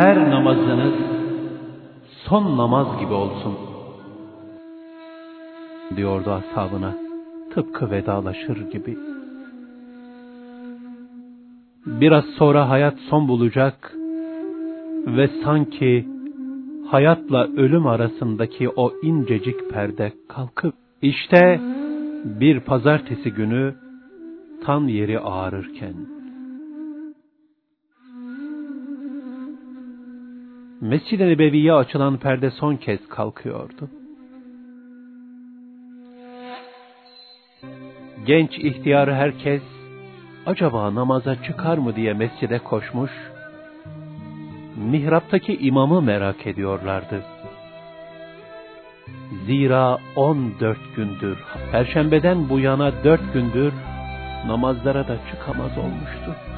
her namazınız son namaz gibi olsun. Diyordu ashabına tıpkı vedalaşır gibi. Biraz sonra hayat son bulacak ve sanki hayatla ölüm arasındaki o incecik perde kalkıp işte bir pazartesi günü tan yeri ağrırken Mescid-i Nebevi'ye açılan perde son kez kalkıyordu. Genç ihtiyar herkes acaba namaza çıkar mı diye mescide koşmuş, mihraptaki imamı merak ediyorlardı. Zira on dört gündür, perşembeden bu yana dört gündür namazlara da çıkamaz olmuştu.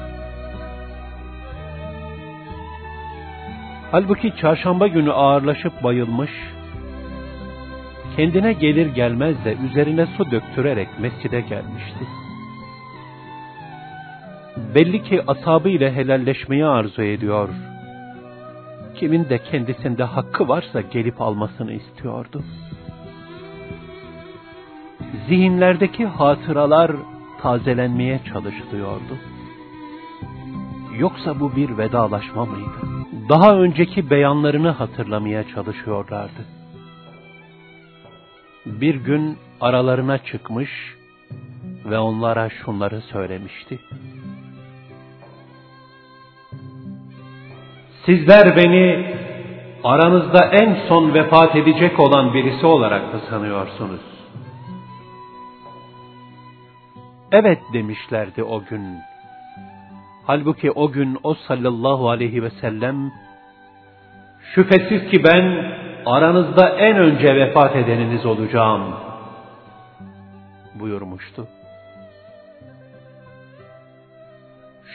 Halbuki çarşamba günü ağırlaşıp bayılmış, kendine gelir gelmez de üzerine su döktürerek mescide gelmişti. Belli ki asabı ile helalleşmeyi arzu ediyor. Kimin de kendisinde hakkı varsa gelip almasını istiyordu. Zihinlerdeki hatıralar tazelenmeye çalışılıyordu. Yoksa bu bir vedalaşma mıydı? Daha önceki beyanlarını hatırlamaya çalışıyorlardı. Bir gün aralarına çıkmış ve onlara şunları söylemişti. Sizler beni aranızda en son vefat edecek olan birisi olarak mı sanıyorsunuz? Evet demişlerdi o gün. Halbuki o gün o sallallahu aleyhi ve sellem şüphesiz ki ben aranızda en önce vefat edeniniz olacağım buyurmuştu.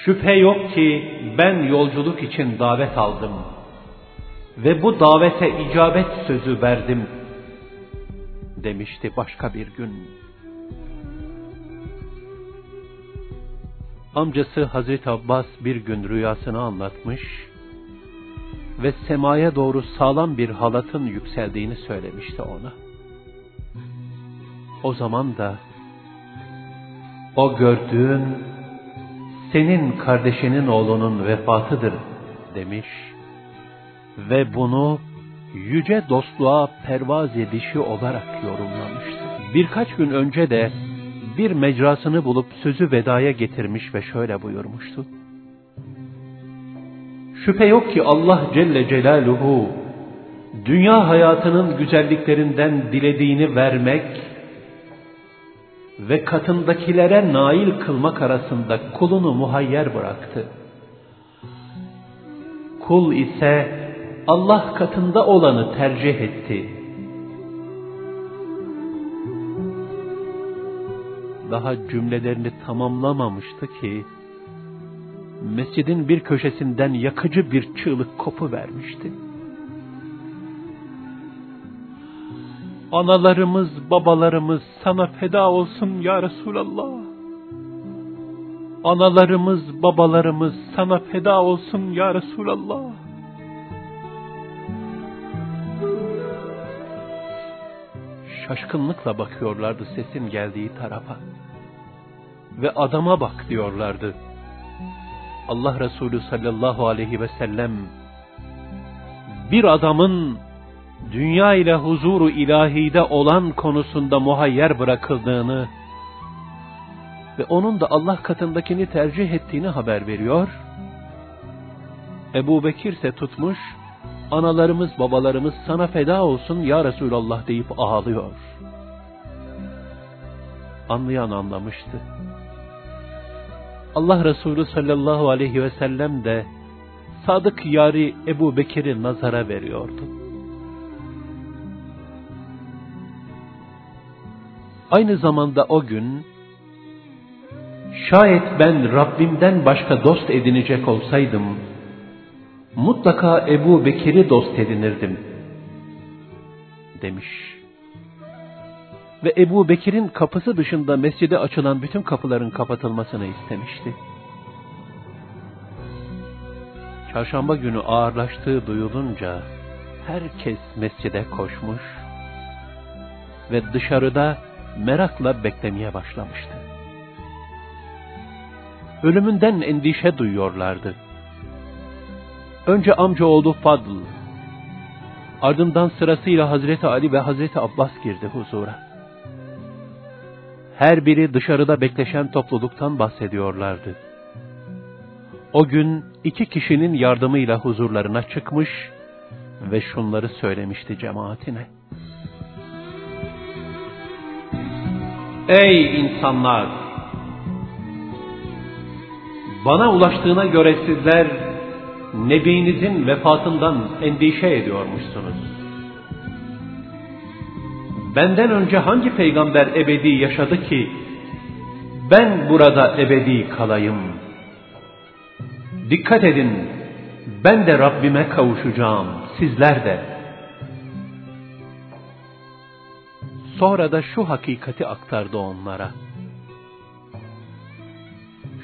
Şüphe yok ki ben yolculuk için davet aldım ve bu davete icabet sözü verdim demişti başka bir gün. Amcası Hazreti Abbas bir gün rüyasını anlatmış ve semaya doğru sağlam bir halatın yükseldiğini söylemişti ona. O zaman da o gördüğün senin kardeşinin oğlunun vefatıdır demiş ve bunu yüce dostluğa pervaz edişi olarak yorumlamıştı. Birkaç gün önce de bir mecrasını bulup sözü vedaya getirmiş ve şöyle buyurmuştu. Şüphe yok ki Allah Celle Celaluhu dünya hayatının güzelliklerinden dilediğini vermek ve katındakilere nail kılmak arasında kulunu muhayyer bıraktı. Kul ise Allah katında olanı tercih etti. Daha cümlelerini tamamlamamıştı ki, mescidin bir köşesinden yakıcı bir çığlık kopu vermişti. Analarımız, babalarımız sana feda olsun ya Resulallah. Analarımız, babalarımız sana feda olsun ya Resulallah. Şaşkınlıkla bakıyorlardı sesin geldiği tarafa. Ve adama bak diyorlardı. Allah Resulü sallallahu aleyhi ve sellem bir adamın dünya ile huzuru ilahide olan konusunda muhayyer bırakıldığını ve onun da Allah katındakini tercih ettiğini haber veriyor. Ebu Bekir ise tutmuş, analarımız babalarımız sana feda olsun ya Resulallah deyip ağlıyor. Anlayan anlamıştı. Allah Resulü sallallahu aleyhi ve sellem de sadık yari Ebu Bekir'i nazara veriyordu. Aynı zamanda o gün, şayet ben Rabbimden başka dost edinecek olsaydım, mutlaka Ebu Bekir'i dost edinirdim, demiş. Ve Ebu Bekir'in kapısı dışında mescide açılan bütün kapıların kapatılmasını istemişti. Çarşamba günü ağırlaştığı duyulunca herkes mescide koşmuş ve dışarıda merakla beklemeye başlamıştı. Ölümünden endişe duyuyorlardı. Önce amcaoğlu Fadl, ardından sırasıyla Hazreti Ali ve Hazreti Abbas girdi huzura. Her biri dışarıda bekleşen topluluktan bahsediyorlardı. O gün iki kişinin yardımıyla huzurlarına çıkmış ve şunları söylemişti cemaatine. Ey insanlar! Bana ulaştığına göre sizler Nebinizin vefatından endişe ediyormuşsunuz. Benden önce hangi peygamber ebedi yaşadı ki ben burada ebedi kalayım? Dikkat edin, ben de Rabbime kavuşacağım, sizler de. Sonra da şu hakikati aktardı onlara.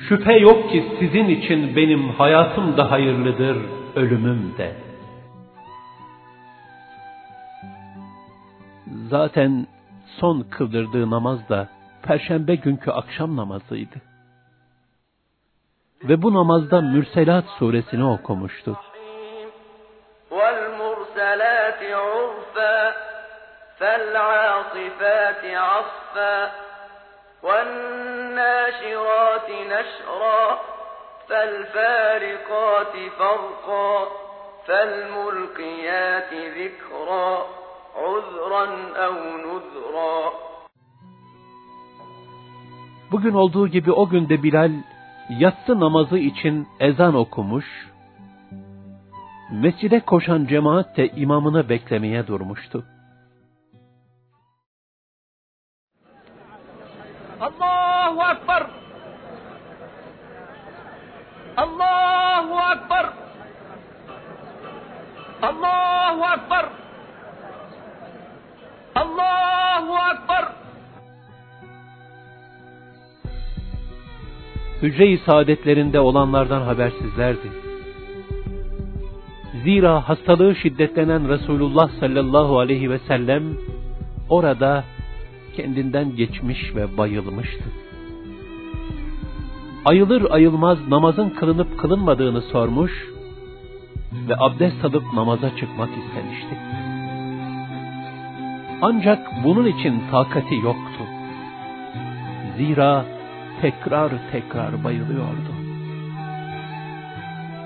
Şüphe yok ki sizin için benim hayatım da hayırlıdır, ölümüm de. Zaten son kıldırdığı namaz da perşembe günkü akşam namazıydı. Ve bu namazda Mürselat suresini okumuştu. وَالْمُرْسَلَاتِ عُرْفًا فَالْعَاصِفَاتِ عَصْفًا وَالنَّاشِرَاتِ نَشْرًا فَالْفَارِقَاتِ فَرْقًا فَالْمُلْقِيَاتِ ذِكْرًا عُذْرًا أَوْ نُذْرًا Bugün olduğu gibi o günde Bilal yatsı namazı için ezan okumuş, mescide koşan cemaat de imamını beklemeye durmuştu. Allahu Ekber! Allahu Ekber! Hücre-i saadetlerinde olanlardan habersizlerdi. Zira hastalığı şiddetlenen Resulullah sallallahu aleyhi ve sellem orada kendinden geçmiş ve bayılmıştı. Ayılır ayılmaz namazın kılınıp kılınmadığını sormuş ve abdest alıp namaza çıkmak istemişti. Ancak bunun için takati yoktu. Zira tekrar tekrar bayılıyordu.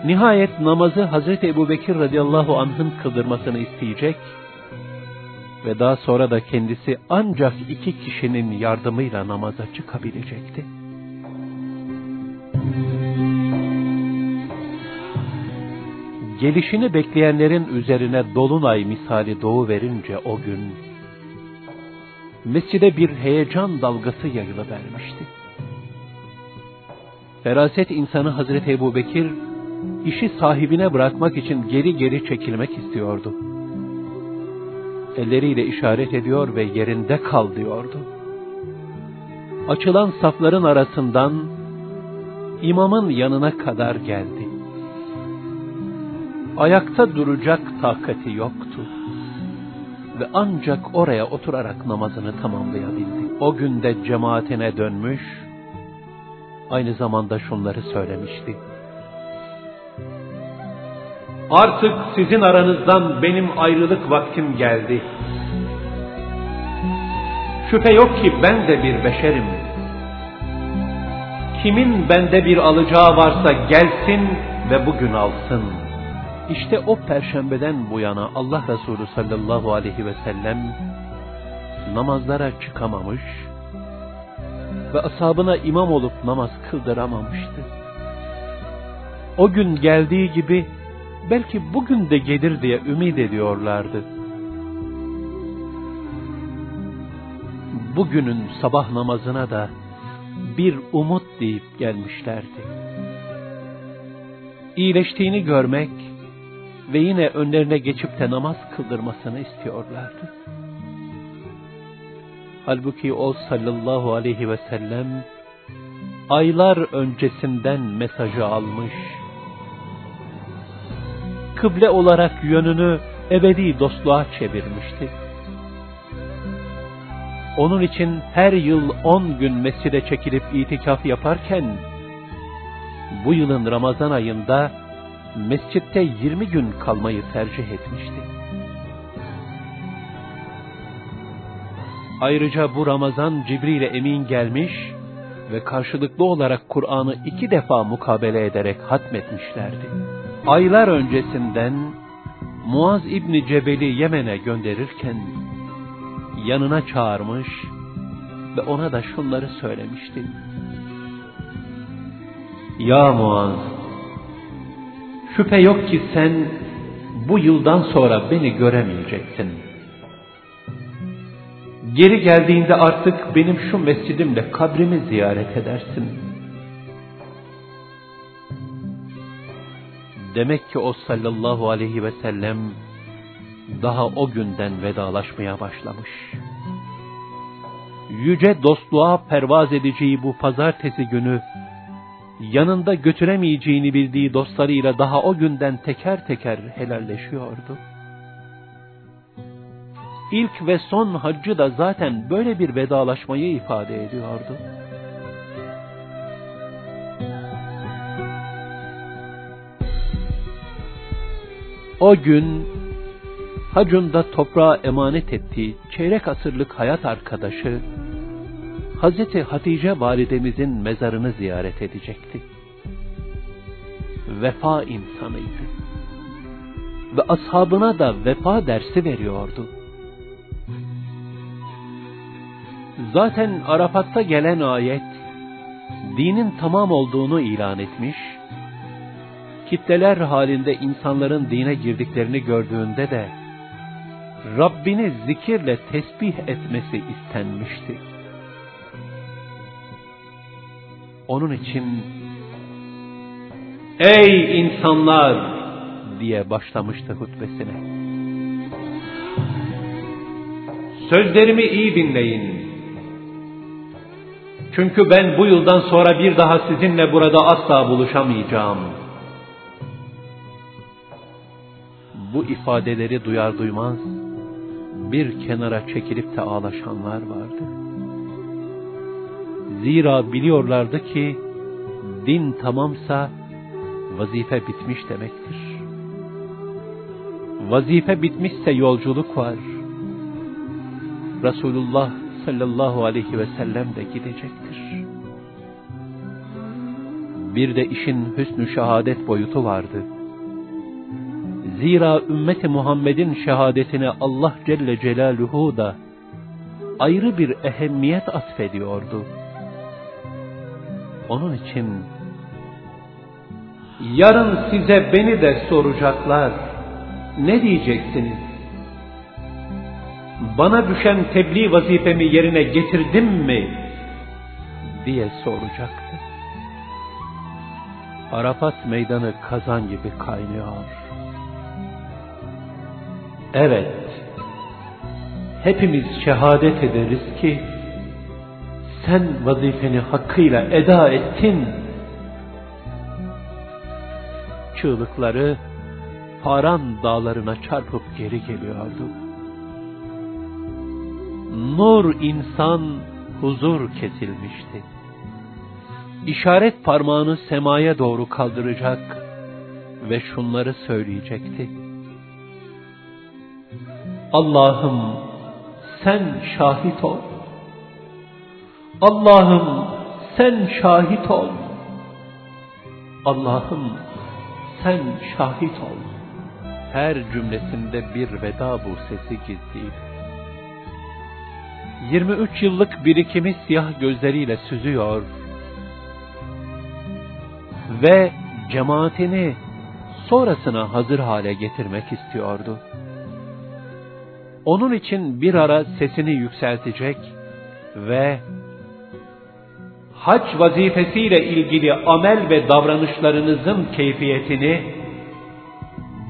Nihayet namazı Hazreti Ebu Bekir radıyallahu anh'ın kıldırmasını isteyecek ve daha sonra da kendisi ancak iki kişinin yardımıyla namaza çıkabilecekti. Gelişini bekleyenlerin üzerine dolunay misali doğu verince o gün, mescide bir heyecan dalgası yayılıvermişti. Feraset insanı Hazreti Ebu Bekir, işi sahibine bırakmak için geri geri çekilmek istiyordu. Elleriyle işaret ediyor ve yerinde kal diyordu. Açılan safların arasından imamın yanına kadar geldi. Ayakta duracak takati yoktu. Ve ancak oraya oturarak namazını tamamlayabildi. O günde cemaatine dönmüş, aynı zamanda şunları söylemişti. Artık sizin aranızdan benim ayrılık vaktim geldi. Şüphe yok ki ben de bir beşerim. Kimin bende bir alacağı varsa gelsin ve bugün alsın. İşte o perşembeden bu yana Allah Resulü sallallahu aleyhi ve sellem namazlara çıkamamış, ve ashabına imam olup namaz kıldıramamıştı. O gün geldiği gibi belki bugün de gelir diye ümit ediyorlardı. Bugünün sabah namazına da bir umut deyip gelmişlerdi. İyileştiğini görmek ve yine önlerine geçip de namaz kıldırmasını istiyorlardı. Halbuki o sallallahu aleyhi ve sellem aylar öncesinden mesajı almış. kıble olarak yönünü ebedi dostluğa çevirmişti. Onun için her yıl on gün mescide çekilip itikaf yaparken, bu yılın Ramazan ayında mescitte 20 gün kalmayı tercih etmişti. Ayrıca bu Ramazan Cibril Emin gelmiş ve karşılıklı olarak Kur'an'ı iki defa mukabele ederek hatmetmişlerdi. Aylar öncesinden Muaz İbni Cebel'i Yemen'e gönderirken yanına çağırmış ve ona da şunları söylemişti. Ya Muaz, şüphe yok ki sen bu yıldan sonra beni göremeyeceksin. Geri geldiğinde artık benim şu mescidimle kabrimi ziyaret edersin. Demek ki o sallallahu aleyhi ve sellem daha o günden vedalaşmaya başlamış. Yüce dostluğa pervaz edeceği bu pazartesi günü yanında götüremeyeceğini bildiği dostlarıyla daha o günden teker teker helalleşiyordu. İlk ve son haccı da zaten böyle bir vedalaşmayı ifade ediyordu. O gün hacunda toprağa emanet ettiği çeyrek asırlık hayat arkadaşı Hazreti Hatice validemizin mezarını ziyaret edecekti. Vefa insanıydı. Ve ashabına da vefa dersi veriyordu. Zaten Arafat'ta gelen ayet, dinin tamam olduğunu ilan etmiş, kitleler halinde insanların dine girdiklerini gördüğünde de, Rabbini zikirle tesbih etmesi istenmişti. Onun için, Ey insanlar! diye başlamıştı hutbesine. Sözlerimi iyi dinleyin. Çünkü ben bu yıldan sonra bir daha sizinle burada asla buluşamayacağım. Bu ifadeleri duyar duymaz bir kenara çekilip de ağlaşanlar vardı. Zira biliyorlardı ki din tamamsa vazife bitmiş demektir. Vazife bitmişse yolculuk var. Resulullah sallallahu aleyhi ve sellem de gidecektir. Bir de işin hüsnü şehadet boyutu vardı. Zira ümmeti Muhammed'in şehadetine Allah Celle Celaluhu da ayrı bir ehemmiyet atfediyordu. Onun için yarın size beni de soracaklar. Ne diyeceksiniz? bana düşen tebliğ vazifemi yerine getirdim mi? diye soracaktı. Arafat meydanı kazan gibi kaynıyor. Evet, hepimiz şehadet ederiz ki, sen vazifeni hakkıyla eda ettin. Çığlıkları Paran dağlarına çarpıp geri geliyordu nur insan huzur kesilmişti. İşaret parmağını semaya doğru kaldıracak ve şunları söyleyecekti. Allah'ım sen şahit ol. Allah'ım sen şahit ol. Allah'ım sen şahit ol. Her cümlesinde bir veda bu sesi gizliydi. 23 yıllık birikimi siyah gözleriyle süzüyor ve cemaatini sonrasına hazır hale getirmek istiyordu. Onun için bir ara sesini yükseltecek ve hac vazifesiyle ilgili amel ve davranışlarınızın keyfiyetini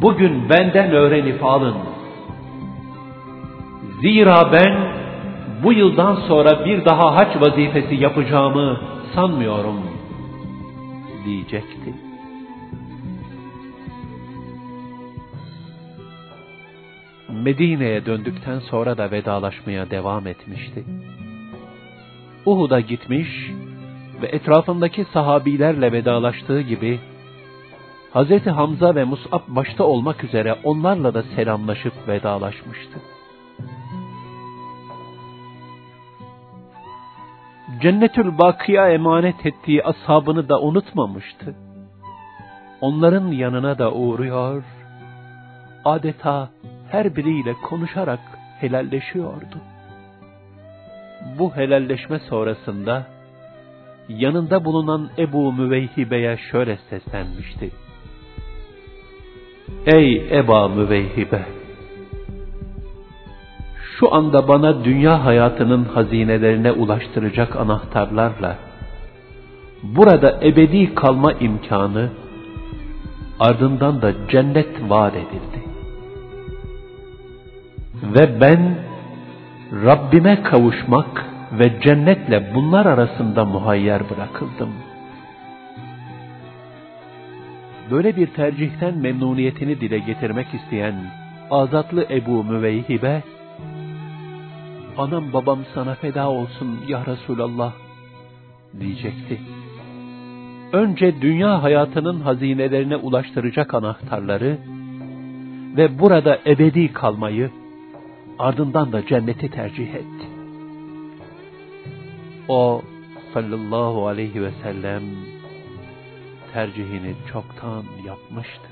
bugün benden öğrenip alın. Zira ben bu yıldan sonra bir daha haç vazifesi yapacağımı sanmıyorum diyecekti. Medine'ye döndükten sonra da vedalaşmaya devam etmişti. Uhud'a gitmiş ve etrafındaki sahabilerle vedalaştığı gibi Hz. Hamza ve Mus'ab başta olmak üzere onlarla da selamlaşıp vedalaşmıştı. Cennetül Bakı'ya emanet ettiği ashabını da unutmamıştı. Onların yanına da uğruyor, adeta her biriyle konuşarak helalleşiyordu. Bu helalleşme sonrasında yanında bulunan Ebu Müveyhibe'ye şöyle seslenmişti. Ey Eba Müveyhibe! Şu anda bana dünya hayatının hazinelerine ulaştıracak anahtarlarla burada ebedi kalma imkanı ardından da cennet vaat edildi. Ve ben Rabbime kavuşmak ve cennetle bunlar arasında muhayyer bırakıldım. Böyle bir tercihten memnuniyetini dile getirmek isteyen azatlı Ebu Müveyhibe, anam babam sana feda olsun ya Resulallah diyecekti. Önce dünya hayatının hazinelerine ulaştıracak anahtarları ve burada ebedi kalmayı, ardından da cenneti tercih etti. O sallallahu aleyhi ve sellem tercihini çoktan yapmıştı.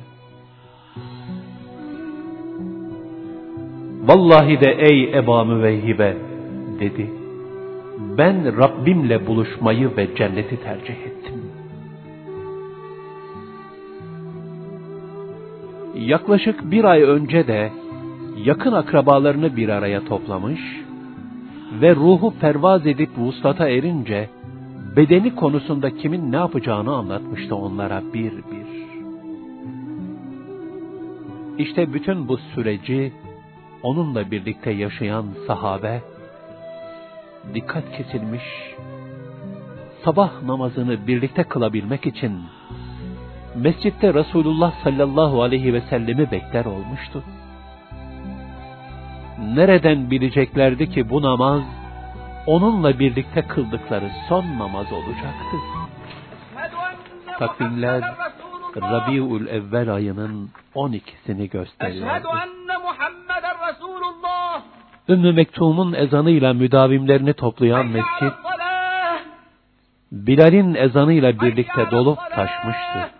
Vallahi de ey Eba Müveyhibe dedi. Ben Rabbimle buluşmayı ve cenneti tercih ettim. Yaklaşık bir ay önce de yakın akrabalarını bir araya toplamış ve ruhu pervaz edip vuslata erince bedeni konusunda kimin ne yapacağını anlatmıştı onlara bir bir. İşte bütün bu süreci onunla birlikte yaşayan sahabe dikkat kesilmiş, sabah namazını birlikte kılabilmek için mescitte Resulullah sallallahu aleyhi ve sellemi bekler olmuştu. Nereden bileceklerdi ki bu namaz onunla birlikte kıldıkları son namaz olacaktı. Takvimler Rabiul Evvel ayının 12'sini gösteriyordu. Ümmü Mektum'un ezanıyla müdavimlerini toplayan mescit, Bilal'in ezanıyla birlikte dolup taşmıştı.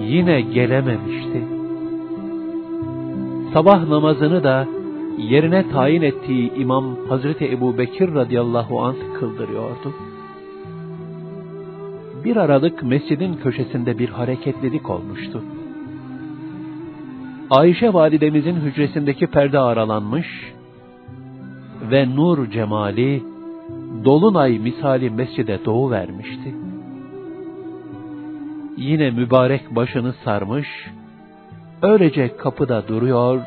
Yine gelememişti. Sabah namazını da yerine tayin ettiği İmam Hazreti Ebu Bekir radıyallahu anh kıldırıyordu. Bir aralık mescidin köşesinde bir hareketlilik olmuştu. Ayşe validemizin hücresindeki perde aralanmış ve nur cemali dolunay misali mescide doğu vermişti. Yine mübarek başını sarmış, öylece kapıda duruyor,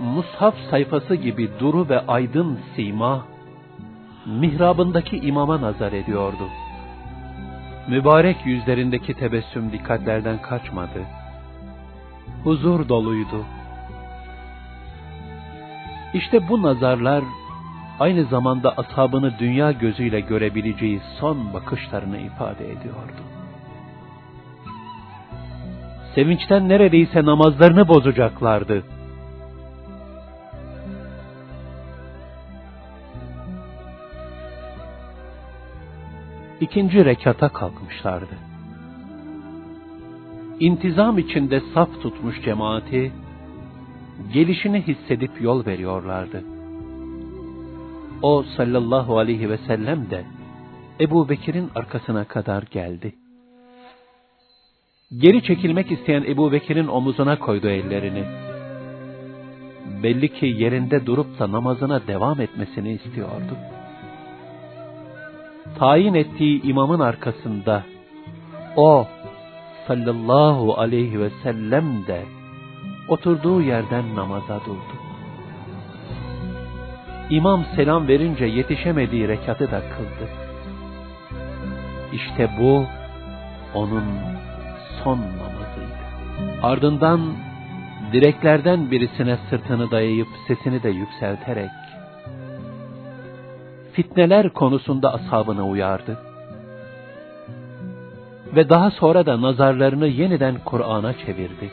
mushaf sayfası gibi duru ve aydın sima, mihrabındaki imama nazar ediyordu. Mübarek yüzlerindeki tebessüm dikkatlerden kaçmadı. Huzur doluydu. İşte bu nazarlar aynı zamanda ashabını dünya gözüyle görebileceği son bakışlarını ifade ediyordu. Sevinçten neredeyse namazlarını bozacaklardı. İkinci rekata kalkmışlardı. İntizam içinde saf tutmuş cemaati, gelişini hissedip yol veriyorlardı. O sallallahu aleyhi ve sellem de Ebu Bekir'in arkasına kadar geldi. Geri çekilmek isteyen Ebu Bekir'in omuzuna koydu ellerini. Belli ki yerinde durup da namazına devam etmesini istiyordu. Tayin ettiği imamın arkasında o sallallahu aleyhi ve sellem de oturduğu yerden namaza durdu. İmam selam verince yetişemediği rekatı da kıldı. İşte bu onun son namazıydı. Ardından direklerden birisine sırtını dayayıp sesini de yükselterek fitneler konusunda ashabını uyardı. Ve daha sonra da nazarlarını yeniden Kur'an'a çevirdi.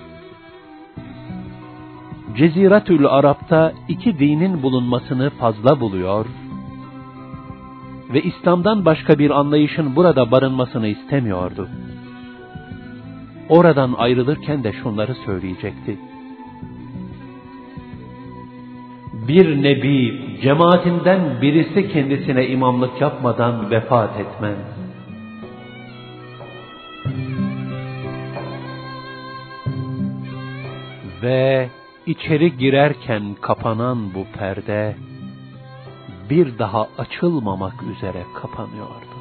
Ceziratül Arap'ta iki dinin bulunmasını fazla buluyor ve İslam'dan başka bir anlayışın burada barınmasını istemiyordu. Oradan ayrılırken de şunları söyleyecekti. Bir nebi cemaatinden birisi kendisine imamlık yapmadan vefat etmez. Ve içeri girerken kapanan bu perde bir daha açılmamak üzere kapanıyordu.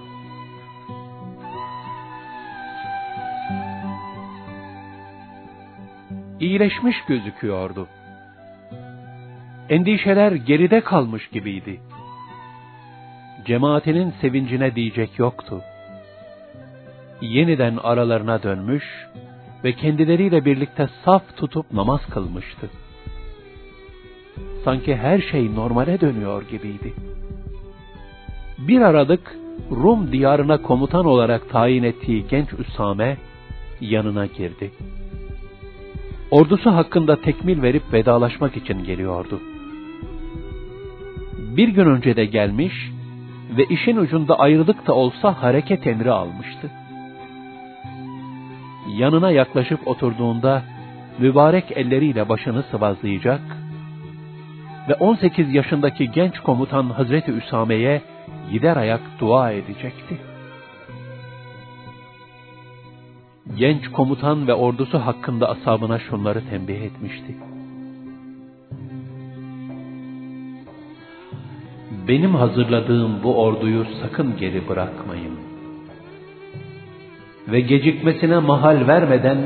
İyileşmiş gözüküyordu. Endişeler geride kalmış gibiydi. Cemaatinin sevincine diyecek yoktu. Yeniden aralarına dönmüş ve kendileriyle birlikte saf tutup namaz kılmıştı. Sanki her şey normale dönüyor gibiydi. Bir aralık Rum diyarına komutan olarak tayin ettiği genç Üsame yanına girdi. Ordusu hakkında tekmil verip vedalaşmak için geliyordu. Bir gün önce de gelmiş ve işin ucunda ayrılık da olsa hareket emri almıştı. Yanına yaklaşıp oturduğunda mübarek elleriyle başını sıvazlayacak ve 18 yaşındaki genç komutan Hazreti Üsame'ye gider ayak dua edecekti. Genç komutan ve ordusu hakkında asabına şunları tembih etmişti. Benim hazırladığım bu orduyu sakın geri bırakmayın. Ve gecikmesine mahal vermeden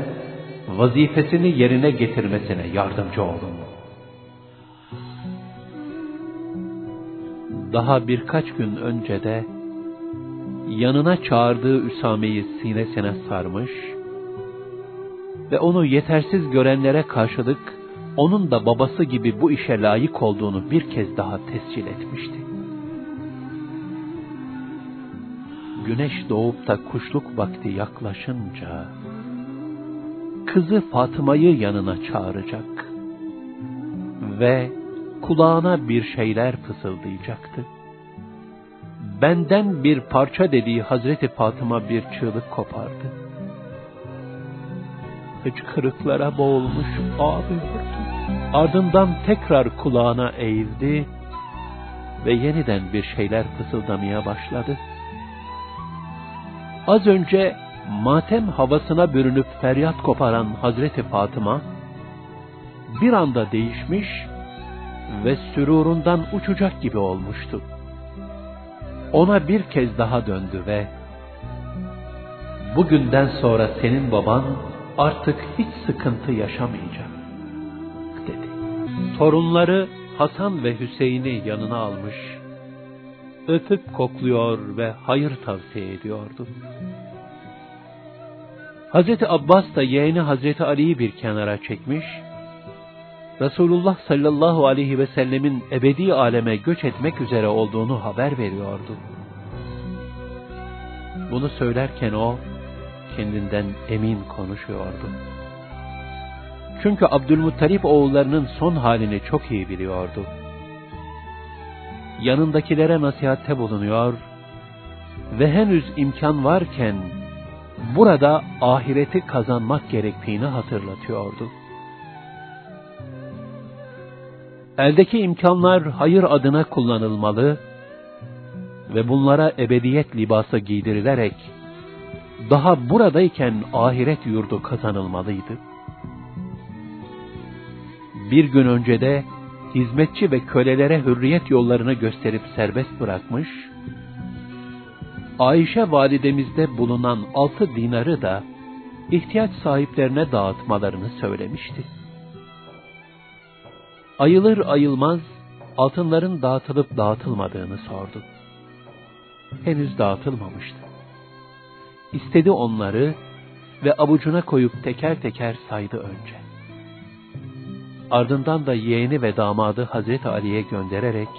vazifesini yerine getirmesine yardımcı olun. Daha birkaç gün önce de yanına çağırdığı Üsame'yi sinesine sarmış ve onu yetersiz görenlere karşılık onun da babası gibi bu işe layık olduğunu bir kez daha tescil etmişti. Güneş doğup da kuşluk vakti yaklaşınca kızı Fatıma'yı yanına çağıracak ve kulağına bir şeyler fısıldayacaktı. Benden bir parça dediği Hazreti Fatıma bir çığlık kopardı. Hıçkırıklara boğulmuş ağlıyordu. Ardından tekrar kulağına eğildi ve yeniden bir şeyler fısıldamaya başladı. Az önce matem havasına bürünüp feryat koparan Hazreti Fatıma bir anda değişmiş ve sürurundan uçacak gibi olmuştu. Ona bir kez daha döndü ve bugünden sonra senin baban artık hiç sıkıntı yaşamayacak dedi. Torunları Hasan ve Hüseyin'i yanına almış, öpüp kokluyor ve hayır tavsiye ediyordu. Hazreti Abbas da yeğeni Hazreti Ali'yi bir kenara çekmiş Resulullah sallallahu aleyhi ve sellemin ebedi aleme göç etmek üzere olduğunu haber veriyordu. Bunu söylerken o kendinden emin konuşuyordu. Çünkü Abdülmuttalip oğullarının son halini çok iyi biliyordu. Yanındakilere nasihatte bulunuyor ve henüz imkan varken burada ahireti kazanmak gerektiğini hatırlatıyordu. Eldeki imkanlar hayır adına kullanılmalı ve bunlara ebediyet libası giydirilerek daha buradayken ahiret yurdu kazanılmalıydı. Bir gün önce de hizmetçi ve kölelere hürriyet yollarını gösterip serbest bırakmış, Ayşe validemizde bulunan altı dinarı da ihtiyaç sahiplerine dağıtmalarını söylemişti. Ayılır ayılmaz altınların dağıtılıp dağıtılmadığını sordu. Henüz dağıtılmamıştı. İstedi onları ve avucuna koyup teker teker saydı önce. ardından da yeğeni ve damadı Hazreti Ali'ye göndererek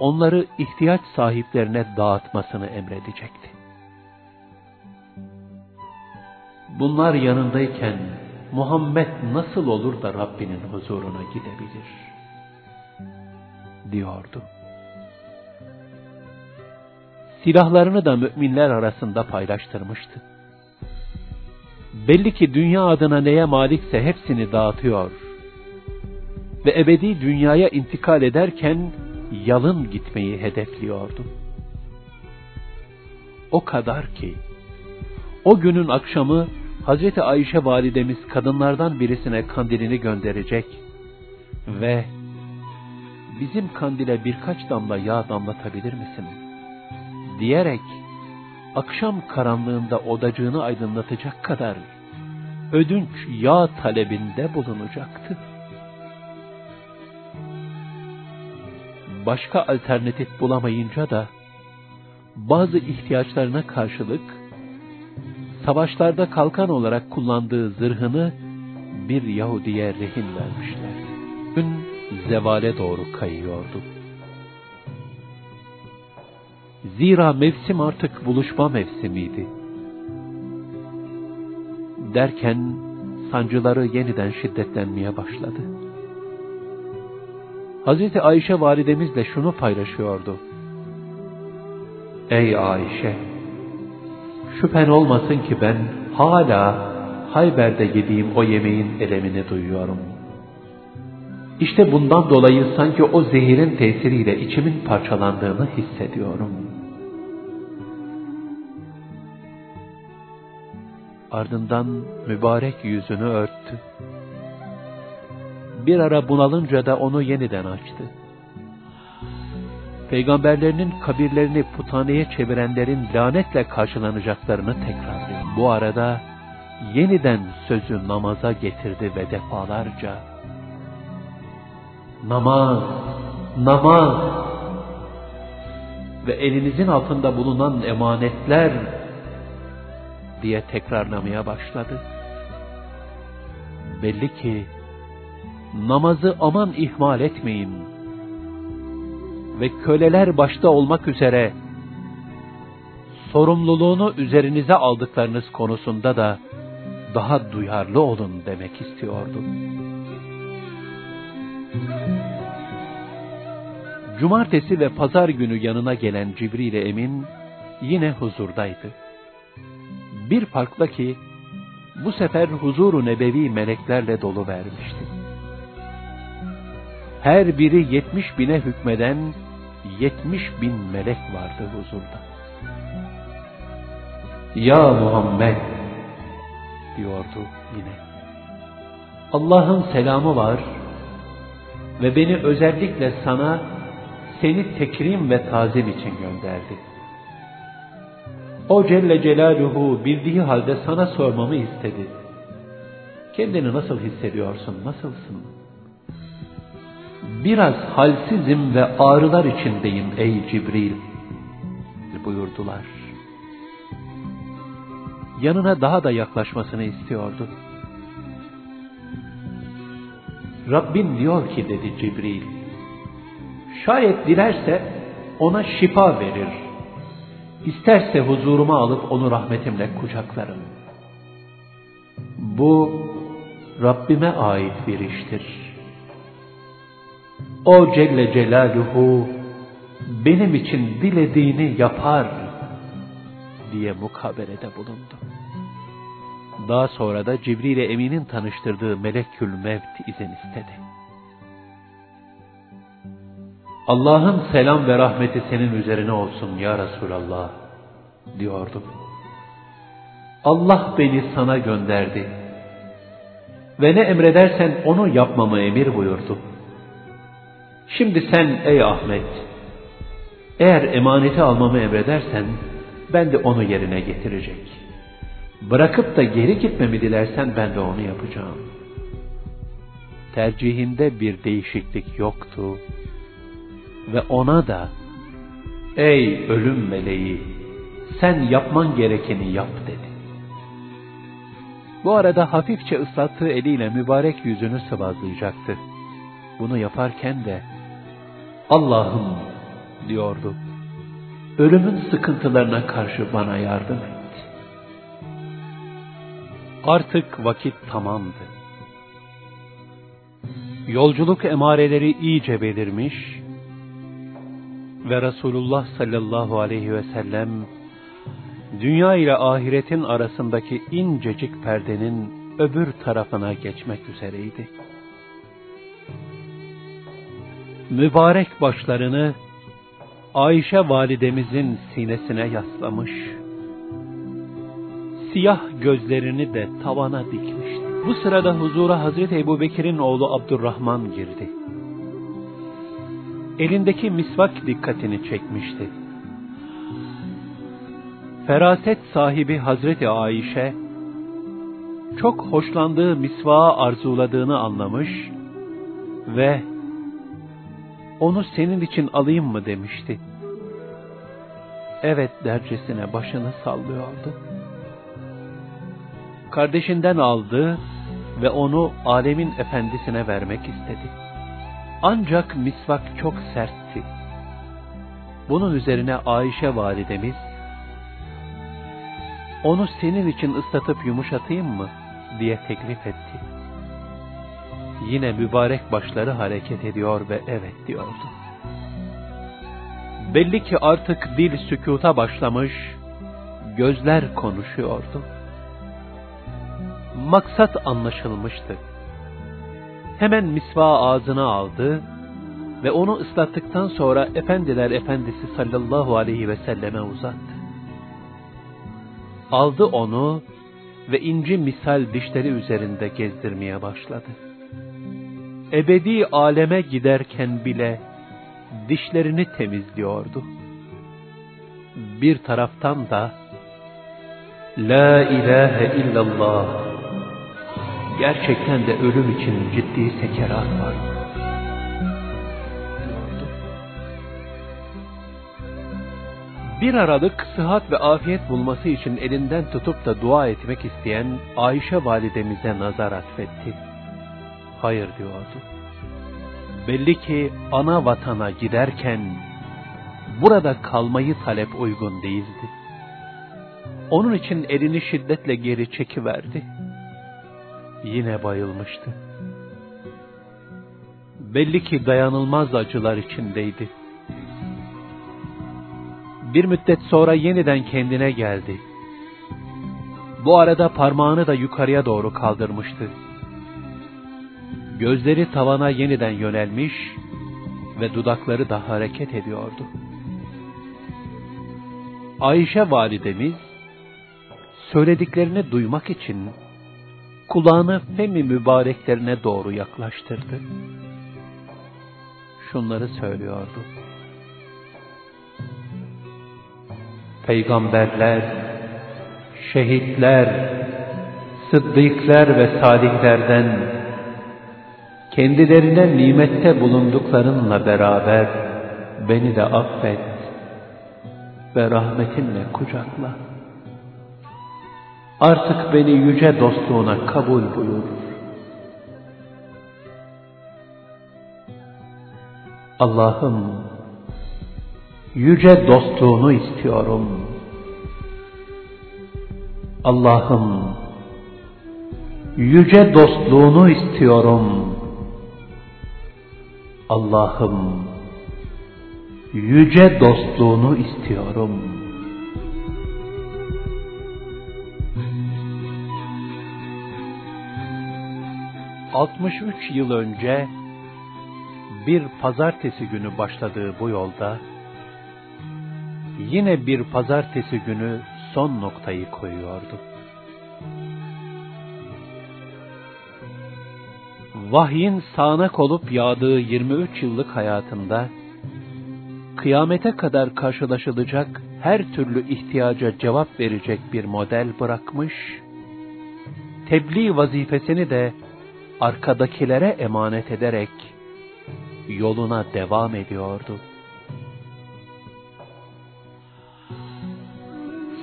onları ihtiyaç sahiplerine dağıtmasını emredecekti. Bunlar yanındayken Muhammed nasıl olur da Rabbinin huzuruna gidebilir? diyordu. Silahlarını da müminler arasında paylaştırmıştı. Belli ki dünya adına neye malikse hepsini dağıtıyor. Ve ebedi dünyaya intikal ederken yalın gitmeyi hedefliyordu. O kadar ki o günün akşamı Hazreti Ayşe validemiz kadınlardan birisine kandilini gönderecek ve bizim kandile birkaç damla yağ damlatabilir misin? Diyerek akşam karanlığında odacığını aydınlatacak kadar ödünç yağ talebinde bulunacaktı. Başka alternatif bulamayınca da bazı ihtiyaçlarına karşılık savaşlarda kalkan olarak kullandığı zırhını bir Yahudiye rehin vermişler. Gün zevale doğru kayıyordu. Zira mevsim artık buluşma mevsimiydi. Derken sancıları yeniden şiddetlenmeye başladı. Hazreti Ayşe validemizle şunu paylaşıyordu. Ey Ayşe! Şüphen olmasın ki ben hala Hayber'de yediğim o yemeğin elemini duyuyorum. İşte bundan dolayı sanki o zehirin tesiriyle içimin parçalandığını hissediyorum.'' Ardından mübarek yüzünü örttü. Bir ara bunalınca da onu yeniden açtı. Peygamberlerinin kabirlerini putaneye çevirenlerin lanetle karşılanacaklarını tekrarlıyor. Bu arada yeniden sözü namaza getirdi ve defalarca namaz, namaz ve elinizin altında bulunan emanetler diye tekrarlamaya başladı. Belli ki namazı aman ihmal etmeyin ve köleler başta olmak üzere sorumluluğunu üzerinize aldıklarınız konusunda da daha duyarlı olun demek istiyordu. Cumartesi ve pazar günü yanına gelen Cibril Emin yine huzurdaydı. Bir farkla ki bu sefer huzuru nebevi meleklerle dolu vermişti. Her biri yetmiş bine hükmeden yetmiş bin melek vardı huzurda. Ya Muhammed diyordu yine. Allah'ın selamı var ve beni özellikle sana seni tekrim ve tazim için gönderdi. O Celle Celaluhu bildiği halde sana sormamı istedi. Kendini nasıl hissediyorsun, nasılsın? Biraz halsizim ve ağrılar içindeyim ey Cibril buyurdular. Yanına daha da yaklaşmasını istiyordu. Rabbin diyor ki dedi Cibril, şayet dilerse ona şifa verir İsterse huzuruma alıp onu rahmetimle kucaklarım. Bu Rabbime ait bir iştir. O Celle Celaluhu benim için dilediğini yapar diye mukabelede bulundu. Daha sonra da Cibril Emin'in tanıştırdığı Melekül Mevt izin istedi. Allah'ın selam ve rahmeti senin üzerine olsun ya Resulallah diyordum. Allah beni sana gönderdi. Ve ne emredersen onu yapmamı emir buyurdu. Şimdi sen ey Ahmet, eğer emaneti almamı emredersen ben de onu yerine getirecek. Bırakıp da geri gitmemi dilersen ben de onu yapacağım. Tercihinde bir değişiklik yoktu ve ona da ey ölüm meleği sen yapman gerekeni yap dedi. Bu arada hafifçe ıslattığı eliyle mübarek yüzünü sıvazlayacaktı. Bunu yaparken de Allah'ım diyordu. Ölümün sıkıntılarına karşı bana yardım et. Artık vakit tamamdı. Yolculuk emareleri iyice belirmiş ve Resulullah sallallahu aleyhi ve sellem dünya ile ahiretin arasındaki incecik perdenin öbür tarafına geçmek üzereydi. Mübarek başlarını Ayşe validemizin sinesine yaslamış, siyah gözlerini de tavana dikmişti. Bu sırada huzura Hazreti Ebu Bekir'in oğlu Abdurrahman girdi. Elindeki misvak dikkatini çekmişti. Feraset sahibi Hazreti Ayşe, çok hoşlandığı misvağı arzuladığını anlamış ve onu senin için alayım mı demişti. Evet dercesine başını sallıyordu. Kardeşinden aldı ve onu alemin efendisine vermek istedi. Ancak misvak çok sertti. Bunun üzerine Ayşe validemiz, onu senin için ıslatıp yumuşatayım mı diye teklif etti. Yine mübarek başları hareket ediyor ve evet diyordu. Belli ki artık dil sükuta başlamış, gözler konuşuyordu. Maksat anlaşılmıştı. Hemen misva ağzına aldı ve onu ıslattıktan sonra Efendiler Efendisi sallallahu aleyhi ve selleme uzattı. Aldı onu ve inci misal dişleri üzerinde gezdirmeye başladı. Ebedi aleme giderken bile dişlerini temizliyordu. Bir taraftan da La ilahe illallah gerçekten de ölüm için ciddi sekerat var. Bir aralık sıhhat ve afiyet bulması için elinden tutup da dua etmek isteyen Ayşe validemize nazar atfetti. Hayır diyordu. Belli ki ana vatana giderken burada kalmayı talep uygun değildi. Onun için elini şiddetle geri çekiverdi. Yine bayılmıştı. Belli ki dayanılmaz acılar içindeydi. Bir müddet sonra yeniden kendine geldi. Bu arada parmağını da yukarıya doğru kaldırmıştı. Gözleri tavana yeniden yönelmiş ve dudakları da hareket ediyordu. Ayşe validemiz söylediklerini duymak için kulağını femi mübareklerine doğru yaklaştırdı. Şunları söylüyordu. Peygamberler, şehitler, sıddıklar ve salihlerden kendilerine nimette bulunduklarınla beraber beni de affet ve rahmetinle kucakla. Artık beni yüce dostluğuna kabul buyur. Allah'ım, yüce dostluğunu istiyorum. Allah'ım, yüce dostluğunu istiyorum. Allah'ım, yüce dostluğunu istiyorum.'' 63 yıl önce bir pazartesi günü başladığı bu yolda yine bir pazartesi günü son noktayı koyuyordu. Vahyin sağanak olup yağdığı 23 yıllık hayatında kıyamete kadar karşılaşılacak her türlü ihtiyaca cevap verecek bir model bırakmış, tebliğ vazifesini de arkadakilere emanet ederek yoluna devam ediyordu.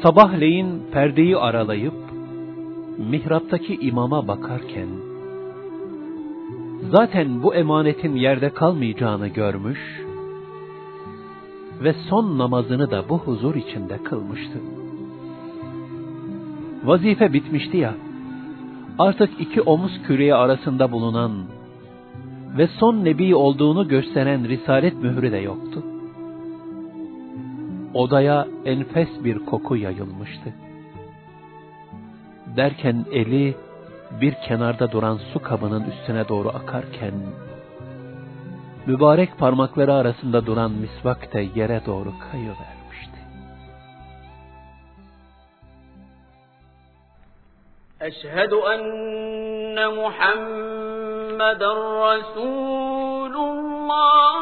Sabahleyin perdeyi aralayıp mihraptaki imama bakarken, zaten bu emanetin yerde kalmayacağını görmüş ve son namazını da bu huzur içinde kılmıştı. Vazife bitmişti ya, artık iki omuz küreği arasında bulunan ve son nebi olduğunu gösteren risalet mührü de yoktu. Odaya enfes bir koku yayılmıştı. Derken eli bir kenarda duran su kabının üstüne doğru akarken, mübarek parmakları arasında duran misvak da yere doğru kayıvermişti. أشهد أن محمد رسول الله.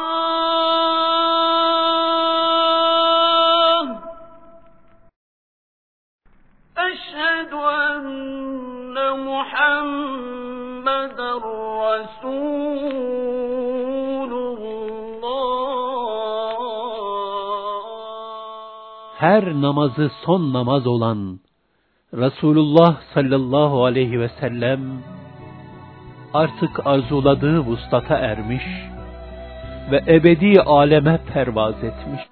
أشهد أن محمد رسول الله. Her namazı son namaz olan Resulullah sallallahu aleyhi ve sellem artık arzuladığı vuslata ermiş ve ebedi aleme pervaz etmiş.